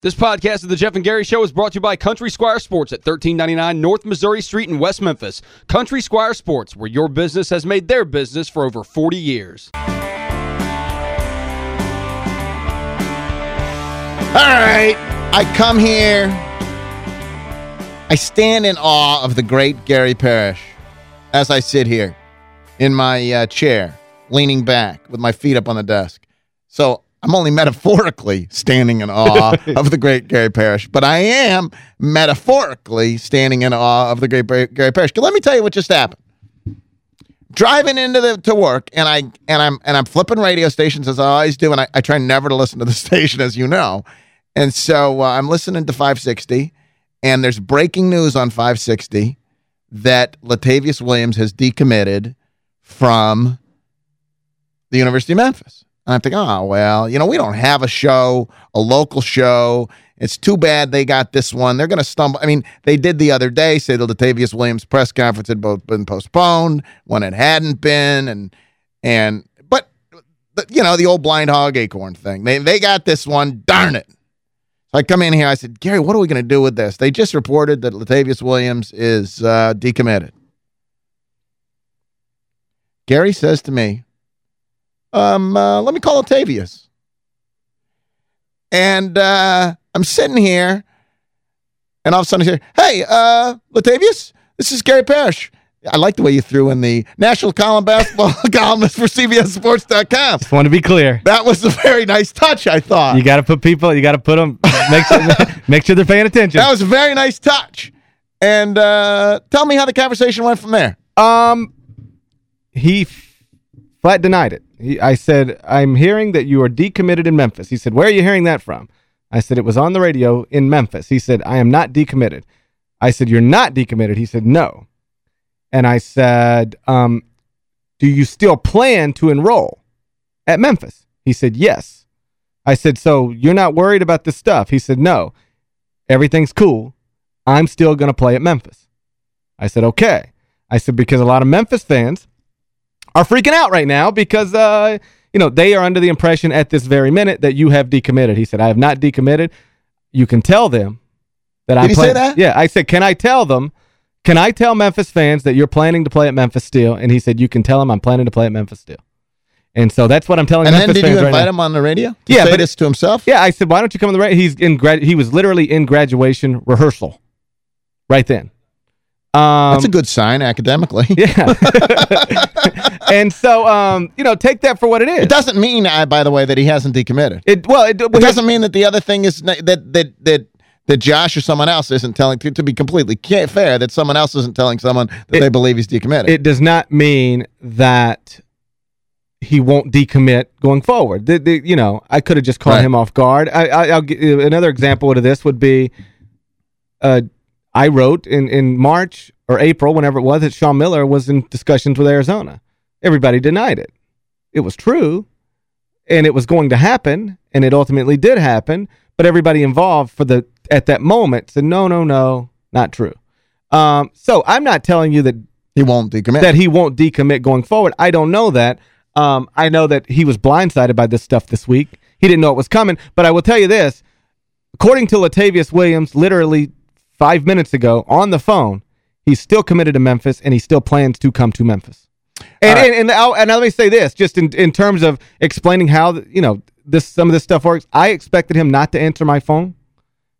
This podcast of the Geoff and Gary Show is brought to you by Country Squire Sports at 1399 North Missouri Street in West Memphis. Country Squire Sports, where your business has made their business for over 40 years. All right, I come here. I stand in awe of the great Gary Parrish as I sit here in my uh, chair, leaning back with my feet up on the desk. So I'm only metaphorically standing in awe of the great Gary Parrish, but I am metaphorically standing in awe of the great Gary Parrish. Let me tell you what just happened. Driving into the to work, and I and I'm and I'm flipping radio stations as I always do, and I, I try never to listen to the station, as you know. And so uh, I'm listening to 560, and there's breaking news on 560 that Latavius Williams has decommitted from the University of Memphis. And I'm thinking, oh, well, you know, we don't have a show, a local show. It's too bad they got this one. They're going to stumble. I mean, they did the other day say the Latavius Williams press conference had both been postponed when it hadn't been. And, and, but, you know, the old blind hog acorn thing. They, they got this one. Darn it. So I come in here. I said, Gary, what are we going to do with this? They just reported that Latavius Williams is uh, decommitted. Gary says to me, um, uh, let me call Latavius. And uh, I'm sitting here, and all of a sudden I say, hey, uh, Latavius, this is Gary Parrish. I like the way you threw in the national column basketball columnist for CBSSports.com. Just want to be clear. That was a very nice touch, I thought. You got to put people, you got to put them, make sure, make sure they're paying attention. That was a very nice touch. And uh, tell me how the conversation went from there. Um, He flat denied it. He, I said, I'm hearing that you are decommitted in Memphis. He said, where are you hearing that from? I said, it was on the radio in Memphis. He said, I am not decommitted. I said, you're not decommitted. He said, no. And I said, um, do you still plan to enroll at Memphis? He said, yes. I said, so you're not worried about this stuff? He said, no. Everything's cool. I'm still going to play at Memphis. I said, okay. I said, because a lot of Memphis fans are freaking out right now because, uh, you know, they are under the impression at this very minute that you have decommitted. He said, I have not decommitted. You can tell them that Did I'm playing. that? Yeah, I said, can I tell them, can I tell Memphis fans that you're planning to play at Memphis Steel? And he said, you can tell them I'm planning to play at Memphis Steel. And so that's what I'm telling and Memphis then did you invite right him on the radio yeah, say but, this to himself? Yeah, I said, why don't you come on the radio? He's in grad he was literally in graduation rehearsal right then. Um, That's a good sign academically. Yeah. and so, um, you know, take that for what it is. It doesn't mean, uh, by the way, that he hasn't decommitted. It Well, it, it doesn't mean that the other thing is that that that that Josh or someone else isn't telling, to, to be completely fair, that someone else isn't telling someone that it, they believe he's decommitted. It does not mean that he won't decommit going forward. The, the, you know, I could have just caught right. him off guard. I, I, will another example of this would be uh, I wrote in, in March or April, whenever it was, that Sean Miller was in discussions with Arizona. Everybody denied it. It was true, and it was going to happen, and it ultimately did happen, but everybody involved for the at that moment said, no, no, no, not true. Um, so I'm not telling you that he won't decommit. That he won't decommit going forward. I don't know that. Um, I know that he was blindsided by this stuff this week. He didn't know it was coming, but I will tell you this. According to Latavius Williams, literally five minutes ago on the phone, he's still committed to Memphis, and he still plans to come to Memphis. And, right. and, and, and let me say this, just in, in terms of explaining how, you know, this some of this stuff works, I expected him not to answer my phone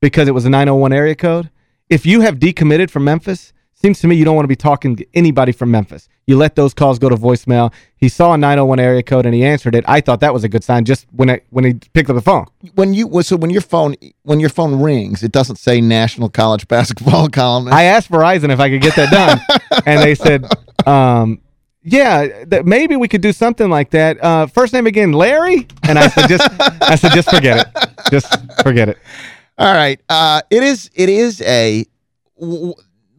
because it was a 901 area code. If you have decommitted from Memphis, seems to me you don't want to be talking to anybody from Memphis. You let those calls go to voicemail. He saw a 901 area code and he answered it. I thought that was a good sign just when it, when he picked up the phone. When you so when your phone when your phone rings, it doesn't say National College Basketball column. I asked Verizon if I could get that done, and they said, um, "Yeah, that maybe we could do something like that." Uh, first name again, Larry, and I said, "Just I said just forget it, just forget it." All right, uh, it is it is a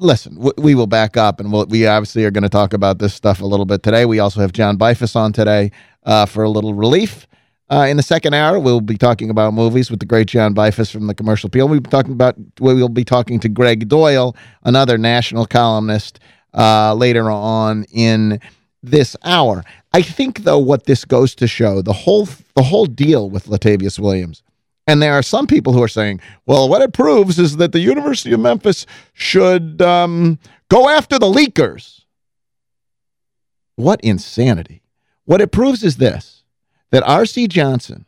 listen, we will back up, and we'll, we obviously are going to talk about this stuff a little bit today. We also have John Beifuss on today uh, for a little relief. Uh, in the second hour, we'll be talking about movies with the great John Beifuss from the Commercial Appeal. We'll be talking about we will be talking to Gregg Doyel, another national columnist, uh, later on in this hour. I think, though, what this goes to show the whole the whole deal with Latavius Williams And there are some people who are saying, well, what it proves is that the University of Memphis should um, go after the leakers. What insanity. What it proves is this, that R.C. Johnson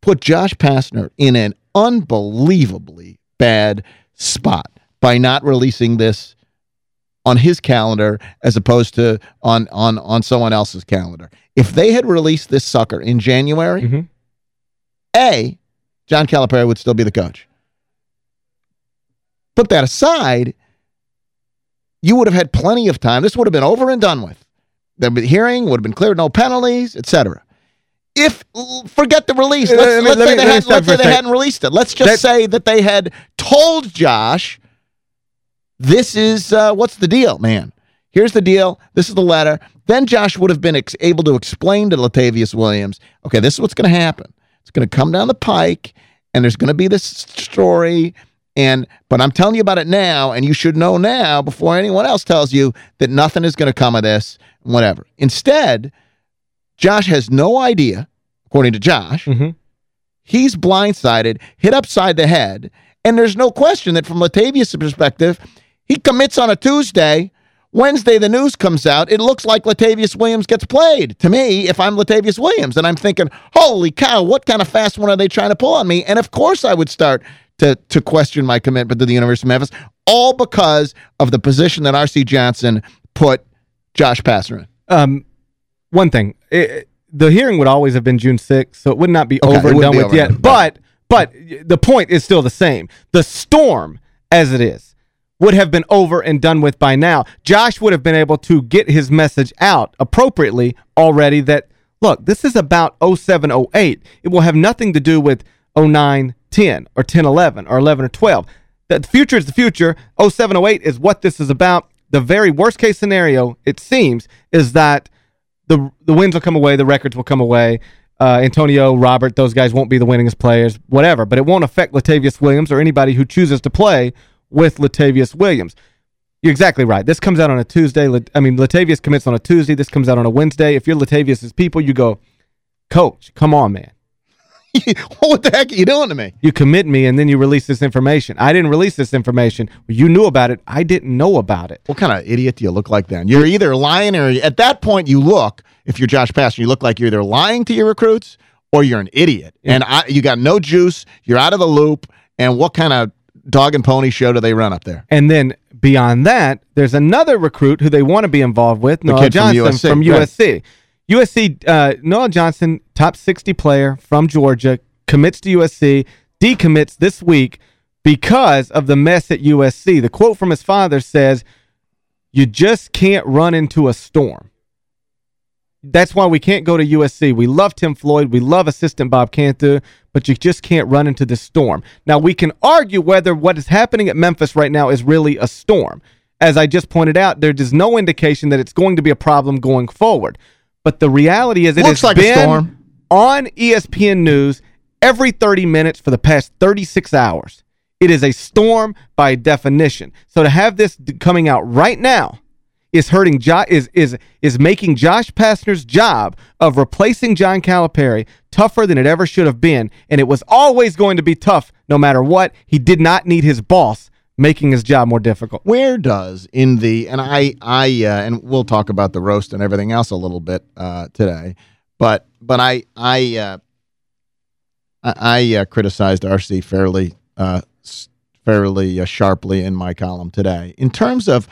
put Josh Pastner in an unbelievably bad spot by not releasing this on his calendar as opposed to on on on someone else's calendar. If they had released this sucker in January, mm -hmm. A, John Calipari would still be the coach. Put that aside, you would have had plenty of time. This would have been over and done with. The hearing would have been cleared, no penalties, etc. If forget the release, let's, uh, let's me, say, they, had, let's say they hadn't released it. Let's just that, say that they had told Josh this is, uh, what's the deal, man? Here's the deal. This is the letter. Then Josh would have been able to explain to Latavius Williams, okay, this is what's going to happen. It's going to come down the pike, and there's going to be this story, and but I'm telling you about it now, and you should know now before anyone else tells you that nothing is going to come of this, whatever. Instead, Josh has no idea, according to Josh. Mm -hmm. He's blindsided, hit upside the head, and there's no question that from Latavius' perspective – he commits on a Tuesday. Wednesday, the news comes out. It looks like Latavius Williams gets played. To me, if I'm Latavius Williams, and I'm thinking, holy cow, what kind of fast one are they trying to pull on me? And of course I would start to, to question my commitment to the University of Memphis, all because of the position that R.C. Johnson put Josh Pastner in. Um, one thing, it, the hearing would always have been June 6th, so it would not be okay, over and done with yet. But, but the point is still the same. The storm, as it is, would have been over and done with by now. Josh would have been able to get his message out appropriately already that, look, this is about 0708. It will have nothing to do with 0910 or 1011 or 11 or 12. The future is the future. 0708 is what this is about. The very worst case scenario, it seems, is that the the wins will come away, the records will come away. Uh, Antonio, Robert, those guys won't be the winningest players, whatever. But it won't affect Latavius Williams or anybody who chooses to play with Latavius Williams. You're exactly right. This comes out on a Tuesday. I mean, Latavius commits on a Tuesday. This comes out on a Wednesday. If you're Latavius's people, you go, Coach, come on, man. what the heck are you doing to me? You commit me and then you release this information. I didn't release this information. You knew about it. I didn't know about it. What kind of idiot do you look like then? You're either lying or at that point you look, if you're Josh Pastner, you look like you're either lying to your recruits or you're an idiot. Yeah. And I, you got no juice. You're out of the loop. And what kind of dog and pony show do they run up there? And then beyond that, there's another recruit who they want to be involved with, the Noel Johnson from USC. From USC. USC, uh, Noel Johnson, top 60 player from Georgia, commits to USC, decommits this week because of the mess at USC. The quote from his father says, you just can't run into a storm. That's why we can't go to USC. We love Tim Floyd. We love assistant Bob Cantu, but you just can't run into the storm. Now, we can argue whether what is happening at Memphis right now is really a storm. As I just pointed out, there is no indication that it's going to be a problem going forward. But the reality is it Looks has like been on ESPN News every 30 minutes for the past 36 hours. It is a storm by definition. So to have this coming out right now is hurting jo is is is making Josh Pastner's job of replacing John Calipari tougher than it ever should have been. And it was always going to be tough no matter what. He did not need his boss making his job more difficult. Where does in the and I I uh, and we'll talk about the roast and everything else a little bit uh, today but but I I uh, I, I uh, criticized RC fairly uh, fairly uh, sharply in my column today. In terms of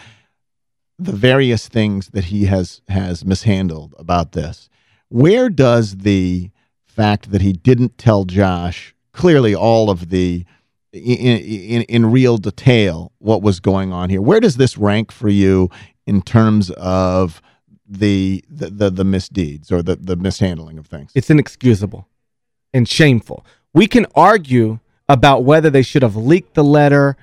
the various things that he has has mishandled about this. Where does the fact that he didn't tell Josh clearly all of the in, in, in real detail what was going on here? Where does this rank for you in terms of the the the, the misdeeds or the the mishandling of things? It's inexcusable and shameful. We can argue about whether they should have leaked the letter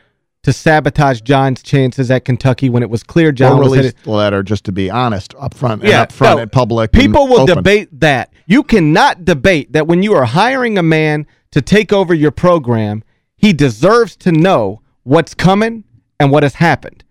to sabotage John's chances at Kentucky when it was clear John or was the letter just to be honest up front yeah, up front no, and public people will open. debate that you cannot debate that when you are hiring a man to take over your program he deserves to know what's coming and what has happened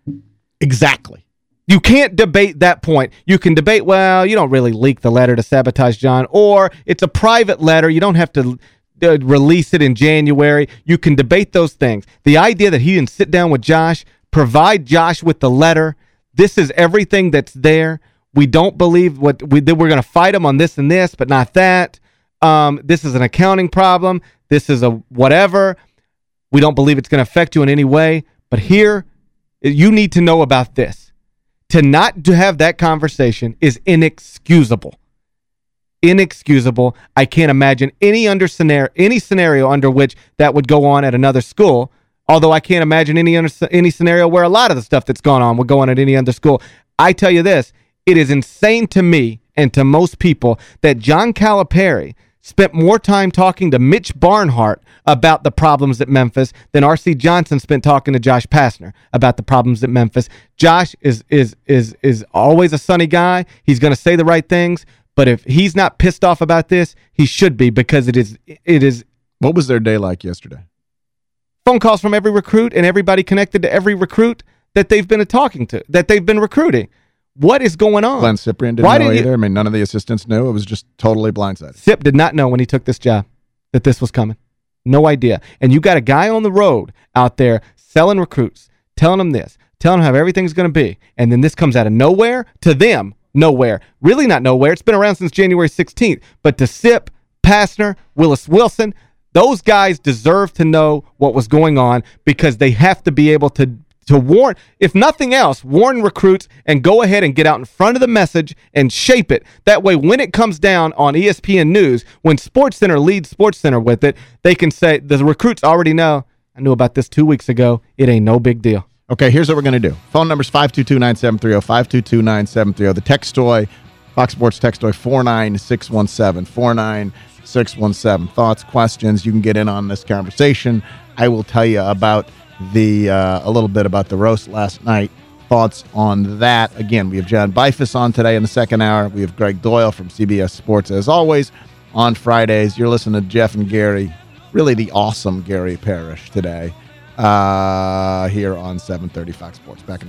exactly You can't debate that point. You can debate, well, you don't really leak the letter to sabotage John, or it's a private letter. You don't have to uh, release it in January. You can debate those things. The idea that he didn't sit down with Josh, provide Josh with the letter, this is everything that's there. We don't believe what we we're going to fight him on this and this, but not that. Um, this is an accounting problem. This is a whatever. We don't believe it's going to affect you in any way. But here, you need to know about this to not to have that conversation is inexcusable. Inexcusable. I can't imagine any under scenario any scenario under which that would go on at another school. Although I can't imagine any under, any scenario where a lot of the stuff that's gone on would go on at any other school. I tell you this, it is insane to me and to most people that John Calipari – spent more time talking to Mitch Barnhart about the problems at Memphis than R.C. Johnson spent talking to Josh Pastner about the problems at Memphis. Josh is is is is always a sunny guy. He's going to say the right things, but if he's not pissed off about this, he should be because it is it is What was their day like yesterday? Phone calls from every recruit and everybody connected to every recruit that they've been talking to, that they've been recruiting. What is going on? Glynn Cyprien didn't Why know either. You, I mean, none of the assistants knew. It was just totally blindsided. Sip did not know when he took this job that this was coming. No idea. And you got a guy on the road out there selling recruits, telling them this, telling them how everything's going to be. And then this comes out of nowhere to them, nowhere. Really not nowhere. It's been around since January 16th. But to Sip, Pastner, Willis Wilson, those guys deserve to know what was going on because they have to be able to to warn, if nothing else, warn recruits and go ahead and get out in front of the message and shape it. That way, when it comes down on ESPN News, when SportsCenter leads SportsCenter with it, they can say, the recruits already know, I knew about this two weeks ago. It ain't no big deal. Okay, here's what we're going to do. Phone number's 522-9730, 522-9730. The text toy, Fox Sports text toy, 49617, 49617. Thoughts, questions, you can get in on this conversation. I will tell you about the uh, a little bit about the roast last night. Thoughts on that? Again, we have John Beifuss on today in the second hour. We have Gregg Doyel from CBS Sports as always on Fridays. You're listening to Geoff and Gary, really the awesome Gary Parrish today uh, here on 730 Fox Sports. Back in